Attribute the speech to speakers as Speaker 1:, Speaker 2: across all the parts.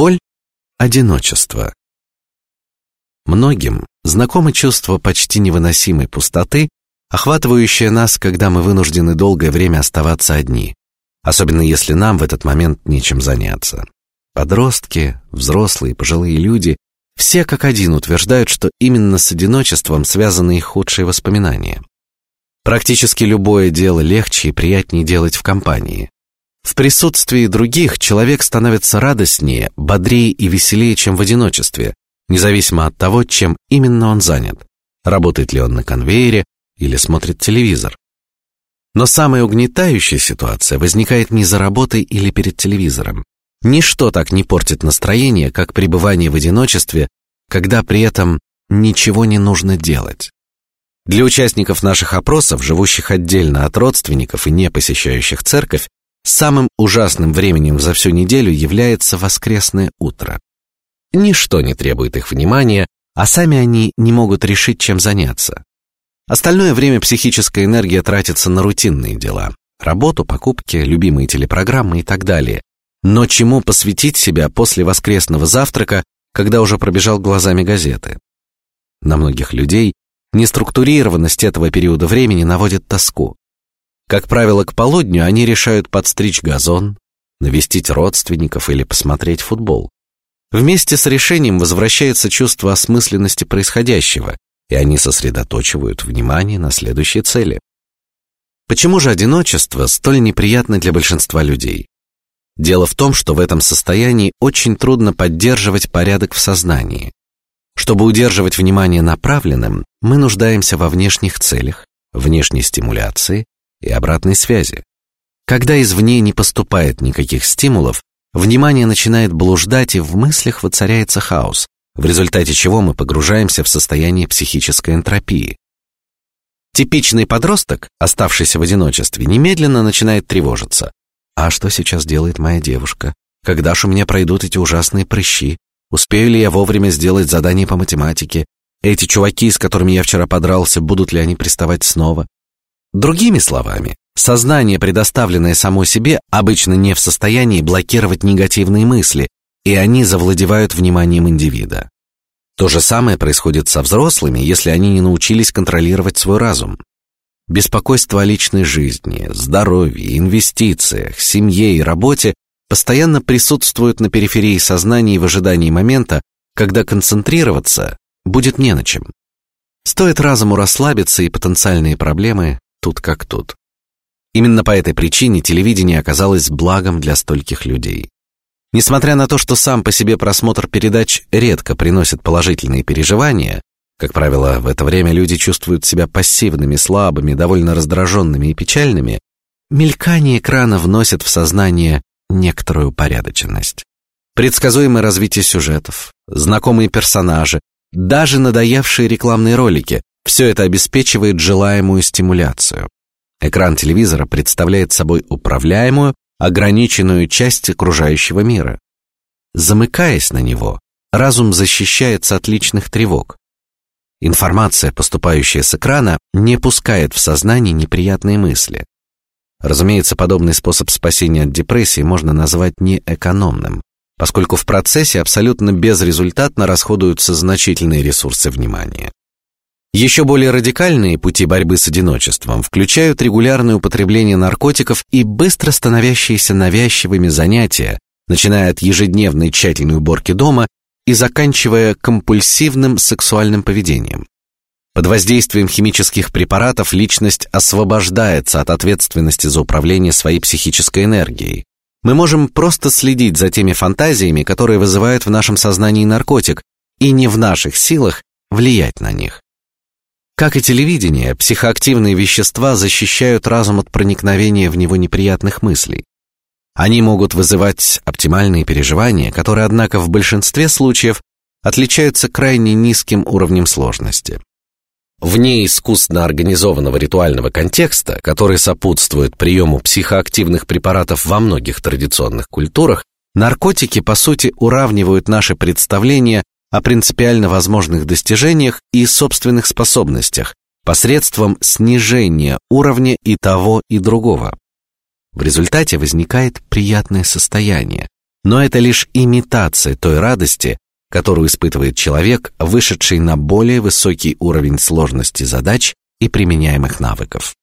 Speaker 1: Боль – одиночество. Многим знакомо чувство почти невыносимой пустоты, охватывающее нас, когда мы вынуждены долгое время оставаться одни, особенно если нам в этот момент нечем заняться. Подростки, взрослые, пожилые люди – все как один утверждают, что именно с одиночеством связаны их худшие воспоминания. Практически любое дело легче и приятнее делать в компании. В присутствии других человек становится радостнее, бодрее и веселее, чем в одиночестве, независимо от того, чем именно он занят. Работает ли он на конвейере или смотрит телевизор. Но самая угнетающая ситуация возникает не за работой или перед телевизором. Ничто так не портит настроение, как пребывание в одиночестве, когда при этом ничего не нужно делать. Для участников наших опросов, живущих отдельно от родственников и не посещающих церковь, самым ужасным временем за всю неделю является воскресное утро. Ничто не требует их внимания, а сами они не могут решить, чем заняться. Остальное время психическая энергия тратится на рутинные дела: работу, покупки, любимые телепрограммы и так далее. Но чему посвятить себя после воскресного завтрака, когда уже пробежал глазами газеты? На многих людей Неструктурированность этого периода времени наводит тоску. Как правило, к полудню они решают подстричь газон, навестить родственников или посмотреть футбол. Вместе с решением возвращается чувство осмысленности происходящего, и они сосредоточивают внимание на следующей цели. Почему же одиночество столь неприятно для большинства людей? Дело в том, что в этом состоянии очень трудно поддерживать порядок в сознании. Чтобы удерживать внимание направленным, мы нуждаемся во внешних целях, внешней стимуляции и обратной связи. Когда извне не поступает никаких стимулов, внимание начинает блуждать и в мыслях воцаряется хаос, в результате чего мы погружаемся в состояние психической энтропии. Типичный подросток, оставшийся в одиночестве, немедленно начинает тревожиться. А что сейчас делает моя девушка? Когда ж у меня пройдут эти ужасные прыщи? Успею ли я вовремя сделать задание по математике? Эти чуваки, с которыми я вчера подрался, будут ли они приставать снова? Другими словами, сознание, предоставленное само себе, обычно не в состоянии блокировать негативные мысли, и они завладевают вниманием индивида. То же самое происходит со взрослыми, если они не научились контролировать свой разум. Беспокойство о личной жизни, здоровье, инвестициях, семье и работе постоянно присутствуют на периферии сознания в ожидании момента, когда концентрироваться будет не на чем. Стоит разуму расслабиться, и потенциальные проблемы тут как тут. Именно по этой причине телевидение оказалось благом для стольких людей. Несмотря на то, что сам по себе просмотр передач редко приносит положительные переживания, как правило, в это время люди чувствуют себя пассивными, слабыми, довольно раздраженными и печальными, мелькание экрана вносит в сознание некоторую упорядоченность. Предсказуемое развитие сюжетов, знакомые персонажи, даже надоевшие рекламные ролики – все это обеспечивает желаемую стимуляцию. Экран телевизора представляет собой управляемую, ограниченную часть окружающего мира. Замыкаясь на него, разум защищается от личных тревог. Информация, поступающая с экрана, не пускает в сознание неприятные мысли. Разумеется, подобный способ спасения от депрессии можно назвать неэкономным, поскольку в процессе абсолютно безрезультатно расходуются значительные ресурсы внимания. Еще более радикальные пути борьбы с одиночеством включают регулярное употребление наркотиков и быстро становящиеся навязчивыми занятия, начиная от ежедневной тщательной уборки дома и заканчивая компульсивным сексуальным поведением. Под воздействием химических препаратов личность освобождается от ответственности за управление своей психической энергией. Мы можем просто следить за теми фантазиями, которые вызывают в нашем сознании наркотик, и не в наших силах влиять на них. Как и телевидение, психоактивные вещества защищают разум от проникновения в него неприятных мыслей. Они могут вызывать оптимальные переживания, которые, однако, в большинстве случаев отличаются крайне низким уровнем сложности. Вне искусственно организованного ритуального контекста, который сопутствует приему психоактивных препаратов во многих традиционных культурах, наркотики по сути уравнивают наши представления о принципиально возможных достижениях и собственных способностях посредством снижения уровня и того и другого. В результате возникает приятное состояние, Но это лишь имитация той радости, которую испытывает человек, вышедший на более высокий уровень сложности задач и применяемых навыков.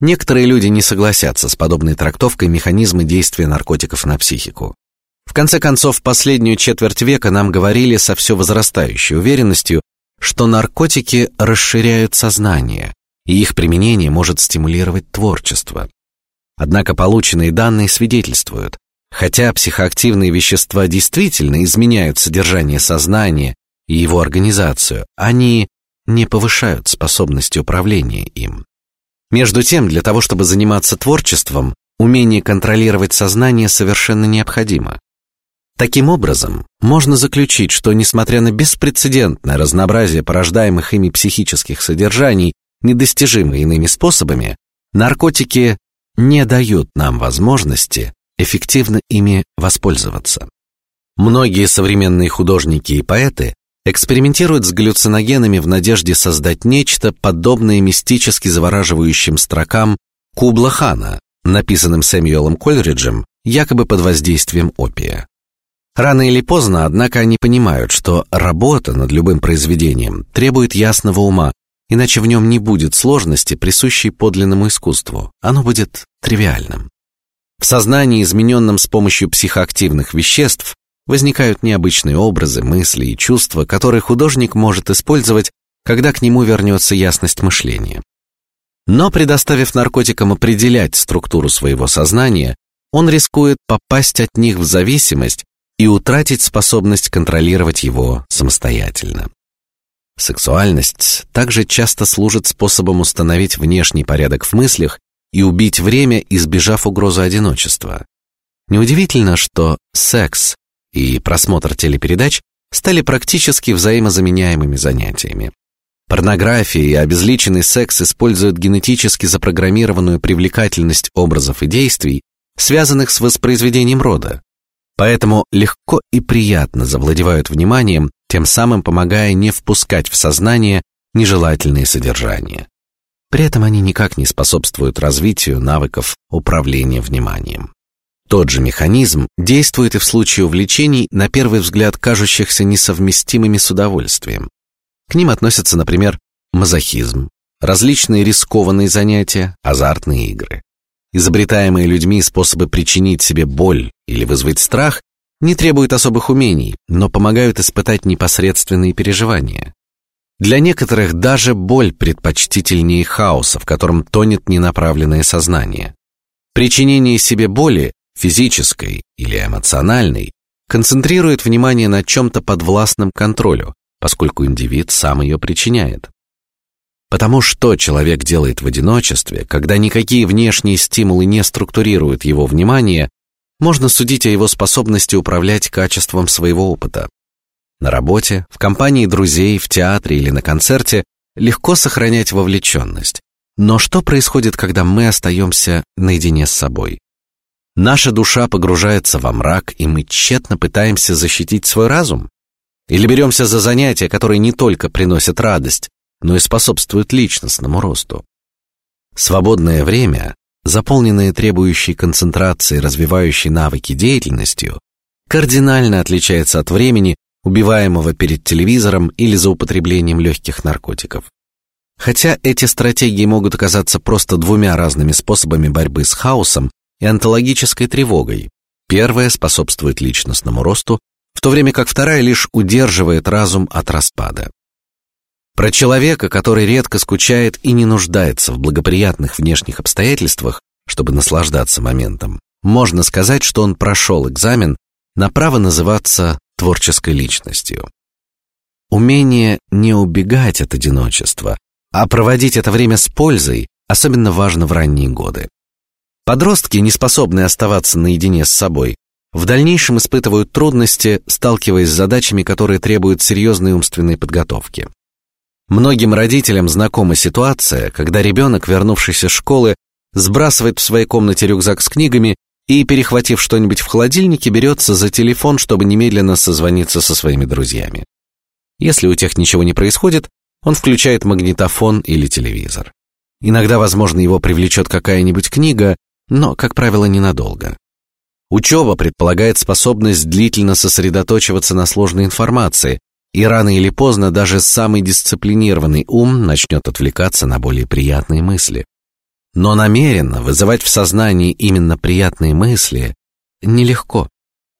Speaker 1: Некоторые люди не согласятся с подобной трактовкой механизма действия наркотиков на психику. В конце концов, последнюю четверть века нам говорили со все возрастающей уверенностью, что наркотики расширяют сознание, и их применение может стимулировать творчество. Однако полученные данные свидетельствуют, хотя психоактивные вещества действительно изменяют содержание сознания и его организацию, они не повышают способности управления им. Между тем, для того, чтобы заниматься творчеством, умение контролировать сознание совершенно необходимо. Таким образом, можно заключить, что несмотря на беспрецедентное разнообразие порождаемых ими психических содержаний, недостижимые иными способами, наркотики не дают нам возможности эффективно ими воспользоваться. Многие современные художники и поэты экспериментируют с галлюциногенами в надежде создать нечто подобное мистически завораживающим строкам Кубла Хана, написанным Сэмюэлом Кольриджем якобы под воздействием опия. Рано или поздно, однако, они понимают, что работа над любым произведением требует ясного ума, иначе в нем не будет сложности, присущей подлинному искусству. Оно будет тривиальным. В сознании, измененном с помощью психоактивных веществ, возникают необычные образы, мысли и чувства, которые художник может использовать, когда к нему вернется ясность мышления. Но предоставив наркотикам определять структуру своего сознания, он рискует попасть от них в зависимость и утратить способность контролировать его самостоятельно. Сексуальность также часто служит способом установить внешний порядок в мыслях и убить время, избежав угрозы одиночества. Неудивительно, что секс и просмотр телепередач стали практически взаимозаменяемыми занятиями. Порнография и обезличенный секс используют генетически запрограммированную привлекательность образов и действий, связанных с воспроизведением рода, Поэтому легко и приятно завладевают вниманием, тем самым помогая не впускать в сознание нежелательные содержания. При этом они никак не способствуют развитию навыков управления вниманием. Тот же механизм действует и в случае увлечений, на первый взгляд кажущихся несовместимыми с удовольствием. К ним относятся, например, мазохизм, различные рискованные занятия, азартные игры. Изобретаемые людьми способы причинить себе боль или вызвать страх не требуют особых умений, но помогают испытать непосредственные переживания. Для некоторых даже боль предпочтительнее хаоса, в котором тонет ненаправленное сознание. Причинение себе боли, физической или эмоциональной, концентрирует внимание на чем-то подвластном контролю, поскольку индивид сам ее причиняет. Потому что человек делает в одиночестве, когда никакие внешние стимулы не структурируют его внимание, можно судить о его способности управлять качеством своего опыта. На работе, в компании друзей, в театре или на концерте легко сохранять вовлеченность. Но что происходит, когда мы остаемся наедине с собой? Наша душа погружается во мрак, и мы тщетно пытаемся защитить свой разум. Или беремся за занятия, которые не только приносят радость, но и способствует личностному росту. Свободное время, заполненное требующей концентрации, развивающей навыки деятельностью, кардинально отличается от времени, убиваемого перед телевизором или за употреблением легких наркотиков. Хотя эти стратегии могут оказаться просто двумя разными способами борьбы с хаосом и онтологической тревогой, первая способствует личностному росту, в то время как вторая лишь удерживает разум от распада. Про человека, который редко скучает и не нуждается в благоприятных внешних обстоятельствах, чтобы наслаждаться моментом, можно сказать, что он прошел экзамен на право называться творческой личностью. Умение не убегать от одиночества, а проводить это время с пользой, особенно важно в ранние годы. Подростки, не способные оставаться наедине с собой, в дальнейшем испытывают трудности, сталкиваясь с задачами, которые требуют серьезной умственной подготовки. Многим родителям знакома ситуация, когда ребенок, вернувшийся с школы, сбрасывает в своей комнате рюкзак с книгами и, перехватив что-нибудь в холодильнике, берется за телефон, чтобы немедленно созвониться со своими друзьями. Если у тех ничего не происходит, он включает магнитофон или телевизор. Иногда, возможно, его привлечет какая-нибудь книга, но, как правило, ненадолго. Учеба предполагает способность длительно сосредоточиваться на сложной информации, и рано или поздно даже самый дисциплинированный ум начнет отвлекаться на более приятные мысли. Но намеренно вызывать в сознании именно приятные мысли нелегко.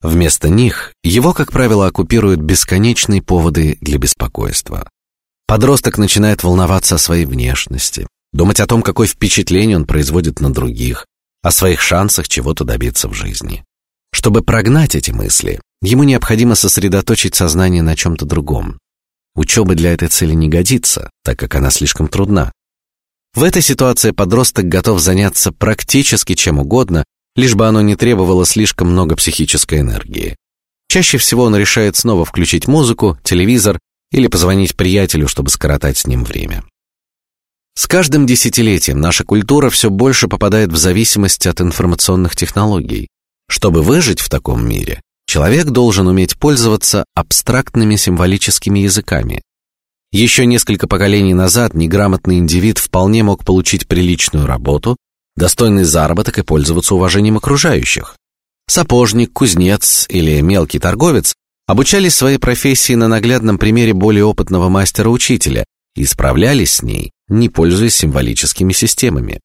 Speaker 1: Вместо них его, как правило, оккупируют бесконечные поводы для беспокойства. Подросток начинает волноваться о своей внешности, думать о том, какое впечатление он производит на других, о своих шансах чего-то добиться в жизни. Чтобы прогнать эти мысли, ему необходимо сосредоточить сознание на чем-то другом. Учеба для этой цели не годится, так как она слишком трудна. В этой ситуации подросток готов заняться практически чем угодно, лишь бы оно не требовало слишком много психической энергии. Чаще всего он решает снова включить музыку, телевизор или позвонить приятелю, чтобы скоротать с ним время. С каждым десятилетием наша культура все больше попадает в зависимость от информационных технологий. Чтобы выжить в таком мире, человек должен уметь пользоваться абстрактными символическими языками. Еще несколько поколений назад неграмотный индивид вполне мог получить приличную работу, достойный заработок и пользоваться уважением окружающих. Сапожник, кузнец или мелкий торговец обучались своей профессии на наглядном примере более опытного мастера-учителя и справлялись с ней, не пользуясь символическими системами.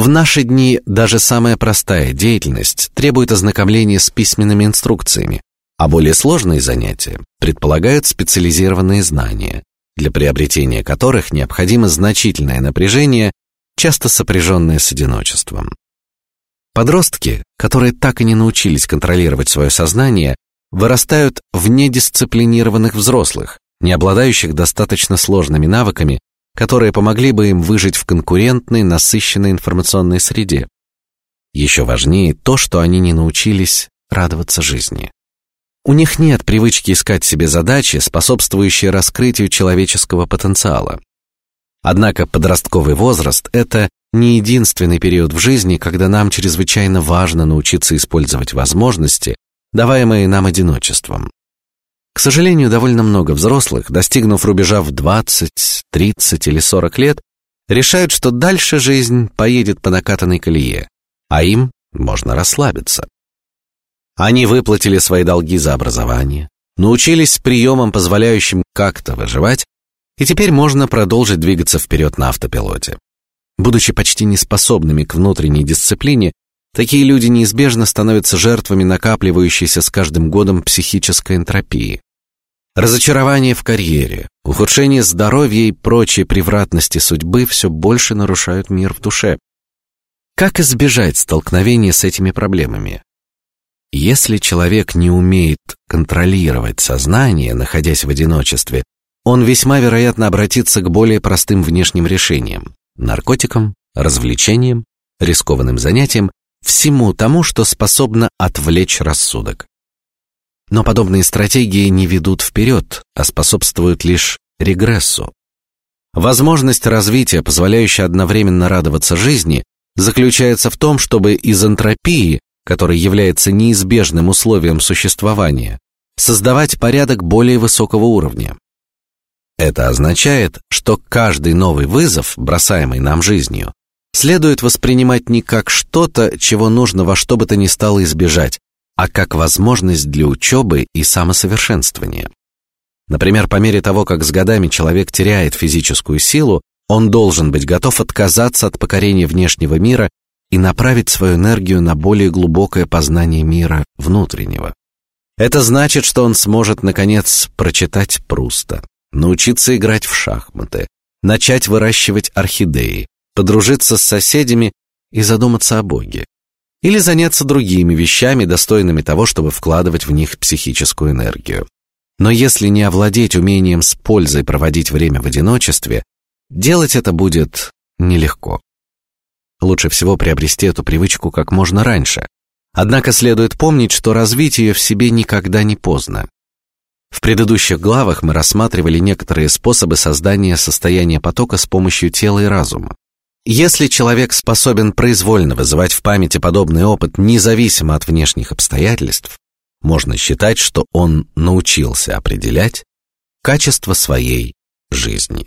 Speaker 1: В наши дни даже самая простая деятельность требует ознакомления с письменными инструкциями, а более сложные занятия предполагают специализированные знания, для приобретения которых необходимо значительное напряжение, часто сопряженное с одиночеством. Подростки, которые так и не научились контролировать свое сознание, вырастают в недисциплинированных взрослых, не обладающих достаточно сложными навыками, которые помогли бы им выжить в конкурентной, насыщенной информационной среде. Еще важнее то, что они не научились радоваться жизни. У них нет привычки искать себе задачи, способствующие раскрытию человеческого потенциала. Однако подростковый возраст – это не единственный период в жизни, когда нам чрезвычайно важно научиться использовать возможности, даваемые нам одиночеством. К сожалению, довольно много взрослых, достигнув рубежа в 20, 30 или 40 лет, решают, что дальше жизнь поедет по накатанной колее, а им можно расслабиться. Они выплатили свои долги за образование, научились приемам, позволяющим как-то выживать, и теперь можно продолжить двигаться вперед на автопилоте. Будучи почти неспособными к внутренней дисциплине, такие люди неизбежно становятся жертвами накапливающейся с каждым годом психической энтропии. Разочарование в карьере, ухудшение здоровья и прочие превратности судьбы все больше нарушают мир в душе. Как избежать столкновения с этими проблемами? Если человек не умеет контролировать сознание, находясь в одиночестве, он весьма вероятно обратится к более простым внешним решениям: наркотикам, развлечениям, рискованным занятиям, всему тому, что способно отвлечь рассудок. Но подобные стратегии не ведут вперед, а способствуют лишь регрессу. Возможность развития, позволяющая одновременно радоваться жизни, заключается в том, чтобы из энтропии, которая является неизбежным условием существования, создавать порядок более высокого уровня. Это означает, что каждый новый вызов, бросаемый нам жизнью, следует воспринимать не как что-то, чего нужно во что бы то ни стало избежать, а как возможность для учебы и самосовершенствования. Например, по мере того, как с годами человек теряет физическую силу, он должен быть готов отказаться от покорения внешнего мира и направить свою энергию на более глубокое познание мира внутреннего. Это значит, что он сможет наконец прочитать Пруста, научиться играть в шахматы, начать выращивать орхидеи, подружиться с соседями и задуматься о Боге или заняться другими вещами, достойными того, чтобы вкладывать в них психическую энергию. Но если не овладеть умением с пользой проводить время в одиночестве, делать это будет нелегко. Лучше всего приобрести эту привычку как можно раньше. Однако следует помнить, что развить ее в себе никогда не поздно. В предыдущих главах мы рассматривали некоторые способы создания состояния потока с помощью тела и разума. Если человек способен произвольно вызывать в памяти подобный опыт независимо от внешних обстоятельств, можно считать, что он научился определять качество своей жизни.